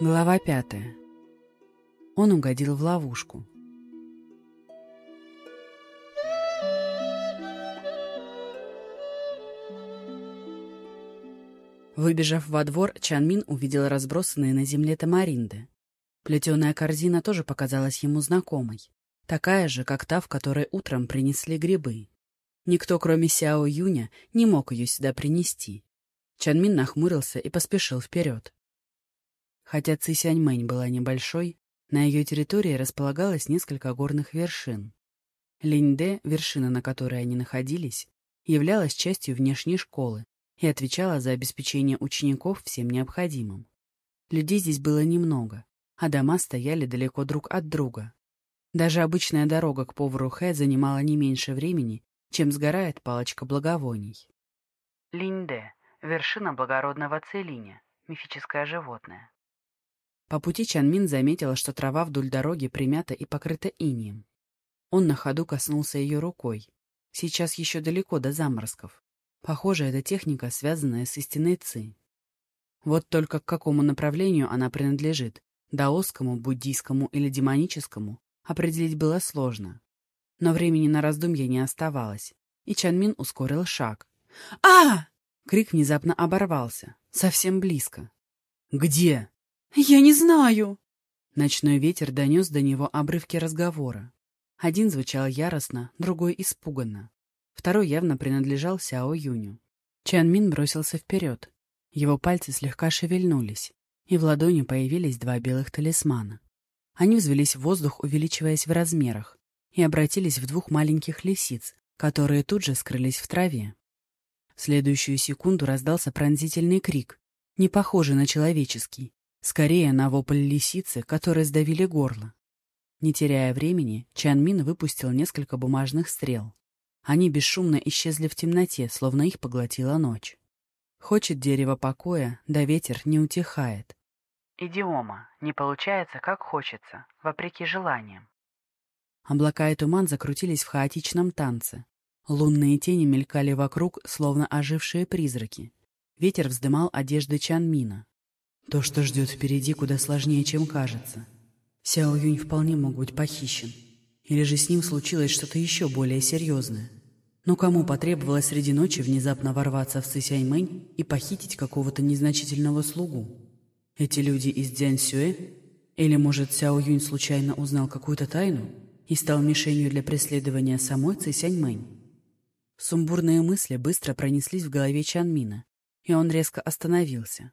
Глава пятая. Он угодил в ловушку. Выбежав во двор, Чанмин увидел разбросанные на земле тамаринды. Плетеная корзина тоже показалась ему знакомой. Такая же, как та, в которой утром принесли грибы. Никто, кроме Сяо Юня, не мог ее сюда принести. Чанмин нахмурился и поспешил вперед. Хотя Цисяньмэнь была небольшой, на ее территории располагалось несколько горных вершин. Линьде, вершина, на которой они находились, являлась частью внешней школы и отвечала за обеспечение учеников всем необходимым. Людей здесь было немного, а дома стояли далеко друг от друга. Даже обычная дорога к повару Хэ занимала не меньше времени, чем сгорает палочка благовоний. Линьде — вершина благородного целиня, мифическое животное. По пути Чанмин заметила, что трава вдоль дороги примята и покрыта инием. Он на ходу коснулся ее рукой. Сейчас еще далеко до заморозков. Похоже, эта техника, связанная с истинной ци. Вот только к какому направлению она принадлежит, даосскому, буддийскому или демоническому, определить было сложно. Но времени на раздумья не оставалось, и Чанмин ускорил шаг. а Крик внезапно оборвался. Совсем близко. «Где?» «Я не знаю!» Ночной ветер донес до него обрывки разговора. Один звучал яростно, другой — испуганно. Второй явно принадлежал Сяо Юню. Чан Мин бросился вперед. Его пальцы слегка шевельнулись, и в ладони появились два белых талисмана. Они взвелись в воздух, увеличиваясь в размерах, и обратились в двух маленьких лисиц, которые тут же скрылись в траве. В следующую секунду раздался пронзительный крик, не похожий на человеческий, Скорее на вопль лисицы, которые сдавили горло. Не теряя времени, Чан Мин выпустил несколько бумажных стрел. Они бесшумно исчезли в темноте, словно их поглотила ночь. Хочет дерево покоя, да ветер не утихает. Идиома. Не получается, как хочется, вопреки желаниям. Облака и туман закрутились в хаотичном танце. Лунные тени мелькали вокруг, словно ожившие призраки. Ветер вздымал одежды Чанмина. То, что ждет впереди, куда сложнее, чем кажется. Сяо Юнь вполне мог быть похищен. Или же с ним случилось что-то еще более серьезное. Но кому потребовалось среди ночи внезапно ворваться в Цисяньмэнь и похитить какого-то незначительного слугу? Эти люди из Дзяньсюэ? Или, может, Сяо Юнь случайно узнал какую-то тайну и стал мишенью для преследования самой Цисяньмэнь? Сумбурные мысли быстро пронеслись в голове Чанмина, и он резко остановился.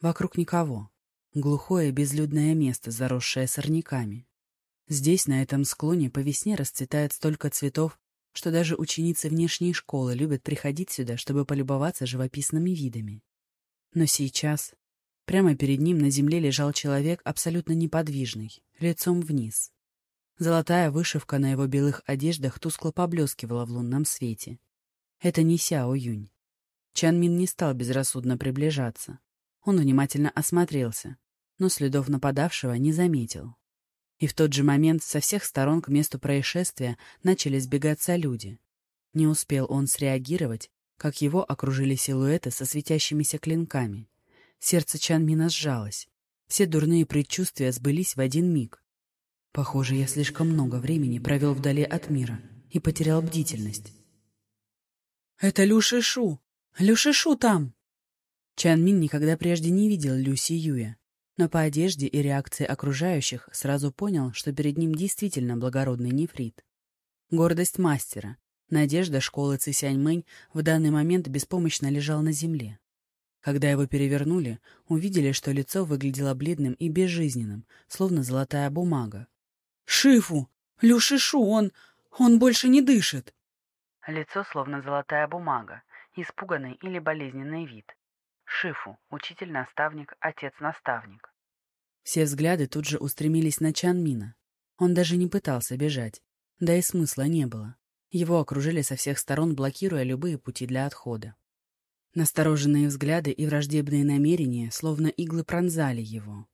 Вокруг никого. Глухое безлюдное место, заросшее сорняками. Здесь, на этом склоне, по весне расцветает столько цветов, что даже ученицы внешней школы любят приходить сюда, чтобы полюбоваться живописными видами. Но сейчас прямо перед ним на земле лежал человек абсолютно неподвижный, лицом вниз. Золотая вышивка на его белых одеждах тускло поблескивала в лунном свете. Это не Сяо Юнь. Чан Мин не стал безрассудно приближаться. Он внимательно осмотрелся, но следов нападавшего не заметил. И в тот же момент со всех сторон к месту происшествия начали сбегаться люди. Не успел он среагировать, как его окружили силуэты со светящимися клинками. Сердце Чанмина сжалось. Все дурные предчувствия сбылись в один миг. Похоже, я слишком много времени провел вдали от мира и потерял бдительность. «Это Люшишу! Люшишу там!» Чан Мин никогда прежде не видел Люси Юя, но по одежде и реакции окружающих сразу понял, что перед ним действительно благородный нефрит. Гордость мастера, надежда школы Цисяньмэнь в данный момент беспомощно лежал на земле. Когда его перевернули, увидели, что лицо выглядело бледным и безжизненным, словно золотая бумага. «Шифу! Люшишу! Он... он больше не дышит!» Лицо словно золотая бумага, испуганный или болезненный вид. Шифу, учитель-наставник, отец-наставник. Все взгляды тут же устремились на Чанмина. Он даже не пытался бежать. Да и смысла не было. Его окружили со всех сторон, блокируя любые пути для отхода. Настороженные взгляды и враждебные намерения словно иглы пронзали его.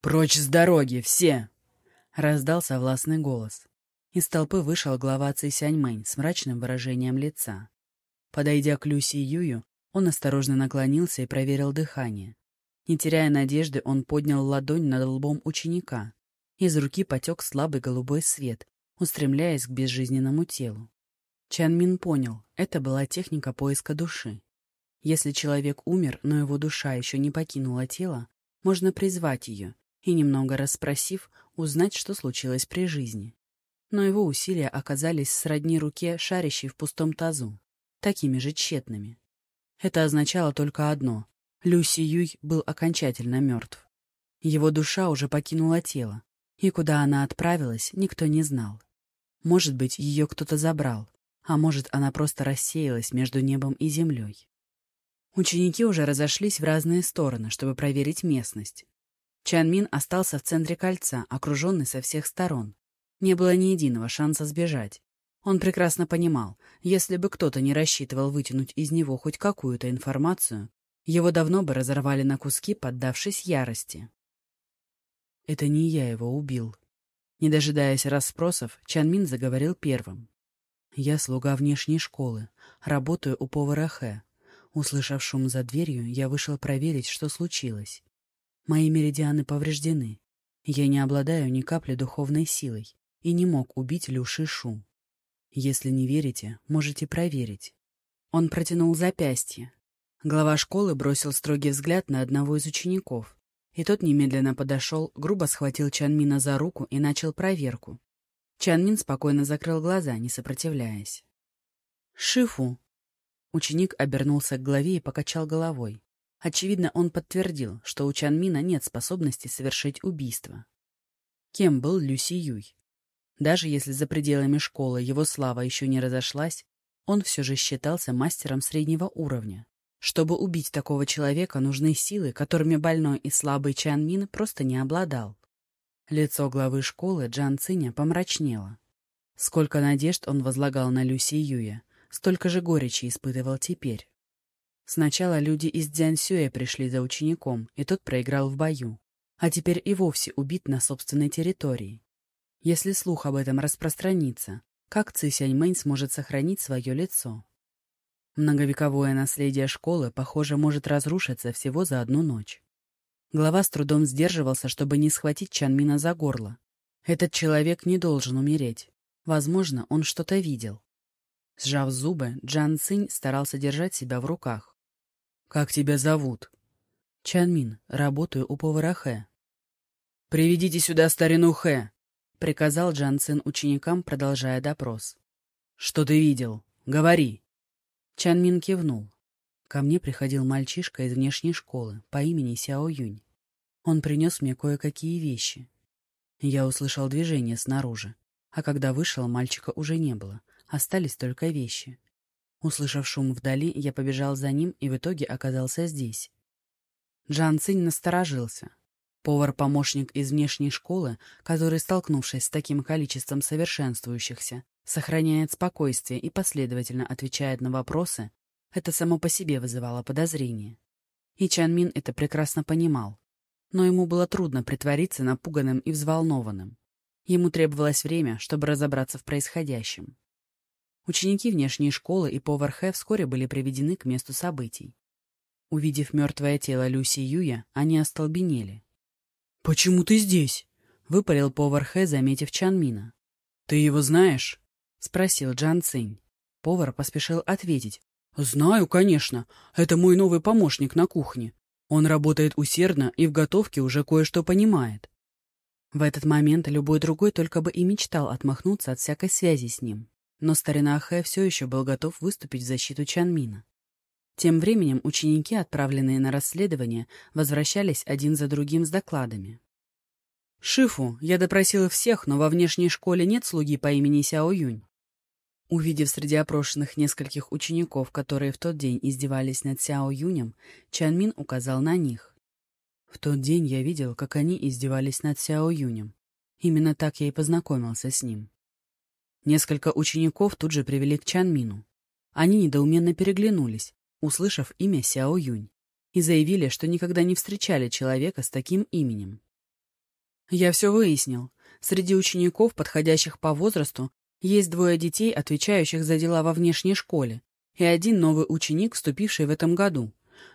«Прочь с дороги, все!» — раздался властный голос. Из толпы вышел глава Цисяньмэнь с мрачным выражением лица. Подойдя к Люси Юю, он осторожно наклонился и проверил дыхание. Не теряя надежды, он поднял ладонь над лбом ученика. Из руки потек слабый голубой свет, устремляясь к безжизненному телу. Чан Мин понял, это была техника поиска души. Если человек умер, но его душа еще не покинула тело, можно призвать ее и, немного расспросив, узнать, что случилось при жизни. Но его усилия оказались сродни руке, шарящей в пустом тазу, такими же тщетными. Это означало только одно — Люси Юй был окончательно мертв. Его душа уже покинула тело, и куда она отправилась, никто не знал. Может быть, ее кто-то забрал, а может, она просто рассеялась между небом и землей. Ученики уже разошлись в разные стороны, чтобы проверить местность. Чан Мин остался в центре кольца, окруженный со всех сторон. Не было ни единого шанса сбежать. Он прекрасно понимал, если бы кто-то не рассчитывал вытянуть из него хоть какую-то информацию, его давно бы разорвали на куски, поддавшись ярости. «Это не я его убил», не дожидаясь расспросов, Чанмин заговорил первым. «Я слуга внешней школы, работаю у повара Хэ. Услышав шум за дверью, я вышел проверить, что случилось. Мои меридианы повреждены. Я не обладаю ни капли духовной силой и не мог убить Люши Шу. Если не верите, можете проверить». Он протянул запястье. Глава школы бросил строгий взгляд на одного из учеников, и тот немедленно подошел, грубо схватил Чанмина за руку и начал проверку. Чанмин спокойно закрыл глаза, не сопротивляясь. «Шифу!» Ученик обернулся к главе и покачал головой. Очевидно, он подтвердил, что у Чанмина нет способности совершить убийство. Кем был Люси Юй? Даже если за пределами школы его слава еще не разошлась, он все же считался мастером среднего уровня. Чтобы убить такого человека, нужны силы, которыми больной и слабый Чан Мин просто не обладал. Лицо главы школы Джан Циня помрачнело. Сколько надежд он возлагал на Люси Юя, столько же горечи испытывал теперь. Сначала люди из Дзянсюя пришли за учеником, и тот проиграл в бою, а теперь и вовсе убит на собственной территории. Если слух об этом распространится, как Ци Сяньмэнь сможет сохранить свое лицо? Многовековое наследие школы, похоже, может разрушиться всего за одну ночь. Глава с трудом сдерживался, чтобы не схватить Чанмина за горло. Этот человек не должен умереть. Возможно, он что-то видел. Сжав зубы, Джан Цинь старался держать себя в руках. «Как тебя зовут?» «Чанмин. Работаю у повара Хэ». «Приведите сюда старину Хэ!» — приказал Джан Цин ученикам, продолжая допрос. «Что ты видел? Говори!» Чан Мин кивнул. Ко мне приходил мальчишка из внешней школы по имени Сяо Юнь. Он принес мне кое-какие вещи. Я услышал движение снаружи, а когда вышел, мальчика уже не было, остались только вещи. Услышав шум вдали, я побежал за ним и в итоге оказался здесь. Джан Цинь насторожился. Повар-помощник из внешней школы, который, столкнувшись с таким количеством совершенствующихся, сохраняет спокойствие и последовательно отвечает на вопросы, это само по себе вызывало подозрение. И Чан Мин это прекрасно понимал. Но ему было трудно притвориться напуганным и взволнованным. Ему требовалось время, чтобы разобраться в происходящем. Ученики внешней школы и повар Хэ вскоре были приведены к месту событий. Увидев мертвое тело Люси Юя, они остолбенели. «Почему ты здесь?» — выпалил повар Хэ, заметив Чанмина. «Ты его знаешь?» — спросил Джан Цинь. Повар поспешил ответить. «Знаю, конечно. Это мой новый помощник на кухне. Он работает усердно и в готовке уже кое-что понимает». В этот момент любой другой только бы и мечтал отмахнуться от всякой связи с ним. Но старина Хэ все еще был готов выступить в защиту Чанмина. Тем временем ученики, отправленные на расследование, возвращались один за другим с докладами. «Шифу, я допросила всех, но во внешней школе нет слуги по имени Сяо Юнь. Увидев среди опрошенных нескольких учеников, которые в тот день издевались над Сяо Юнем, Чан Мин указал на них. В тот день я видел, как они издевались над Сяо Юнем. Именно так я и познакомился с ним. Несколько учеников тут же привели к Чан Мину. Они недоуменно переглянулись, услышав имя Сяо Юнь, и заявили, что никогда не встречали человека с таким именем. Я все выяснил. Среди учеников, подходящих по возрасту, есть двое детей, отвечающих за дела во внешней школе, и один новый ученик, вступивший в этом году.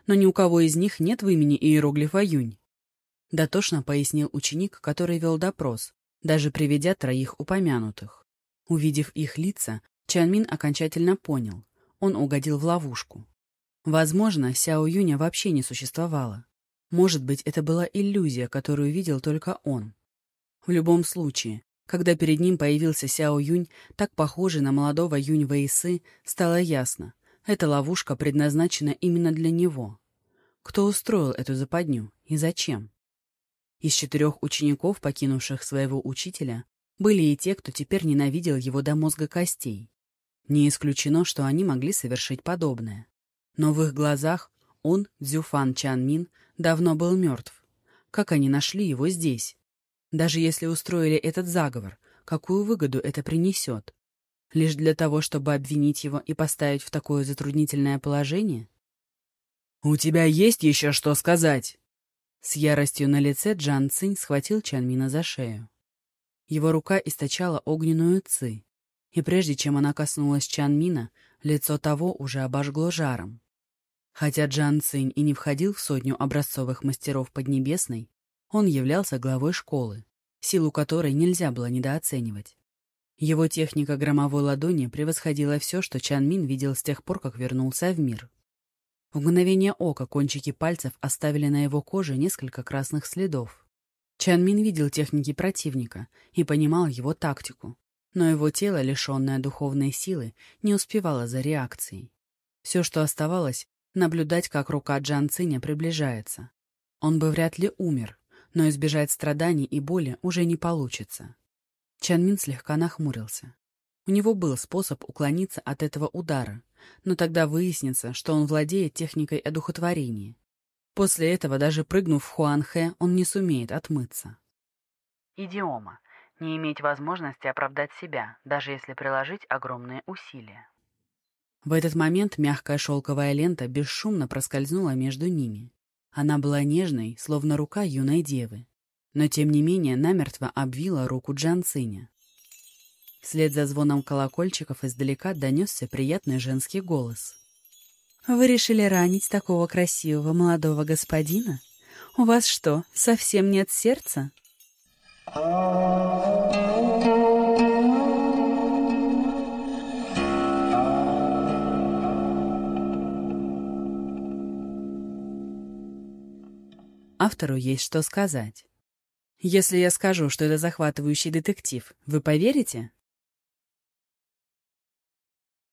но ни у кого из них нет в имени иероглифа Юнь. Дотошно пояснил ученик, который вел допрос, даже приведя троих упомянутых. Увидев их лица, Чанмин окончательно понял. Он угодил в ловушку. Возможно, Сяо Юня вообще не существовало. Может быть, это была иллюзия, которую видел только он. В любом случае, когда перед ним появился Сяо Юнь, так похожий на молодого Юнь Вэйсы, стало ясно — эта ловушка предназначена именно для него. Кто устроил эту западню и зачем? Из четырех учеников, покинувших своего учителя, были и те, кто теперь ненавидел его до мозга костей. Не исключено, что они могли совершить подобное. Но в их глазах он, Цзюфан Чанмин, давно был мертв. Как они нашли его здесь? Даже если устроили этот заговор, какую выгоду это принесет? Лишь для того, чтобы обвинить его и поставить в такое затруднительное положение? «У тебя есть еще что сказать?» С яростью на лице Джан Цинь схватил Чанмина за шею. Его рука источала огненную ци, и прежде чем она коснулась Чанмина, лицо того уже обожгло жаром. Хотя Джан Цинь и не входил в сотню образцовых мастеров Поднебесной, он являлся главой школы, силу которой нельзя было недооценивать. Его техника громовой ладони превосходила все, что Чан Мин видел с тех пор, как вернулся в мир. В мгновение ока кончики пальцев оставили на его коже несколько красных следов. Чан Мин видел техники противника и понимал его тактику, но его тело, лишенное духовной силы, не успевало за реакцией. Все, что оставалось, наблюдать, как рука Джан Циня приближается. Он бы вряд ли умер, но избежать страданий и боли уже не получится. Чанмин слегка нахмурился. У него был способ уклониться от этого удара, но тогда выяснится, что он владеет техникой одухотворения. После этого, даже прыгнув в Хуанхэ, он не сумеет отмыться. Идиома. Не иметь возможности оправдать себя, даже если приложить огромные усилия. В этот момент мягкая шелковая лента бесшумно проскользнула между ними. Она была нежной, словно рука юной девы но тем не менее намертво обвила руку Джанциня. Вслед за звоном колокольчиков издалека донесся приятный женский голос. «Вы решили ранить такого красивого молодого господина? У вас что, совсем нет сердца?» Автору есть что сказать. Если я скажу, что это захватывающий детектив, вы поверите?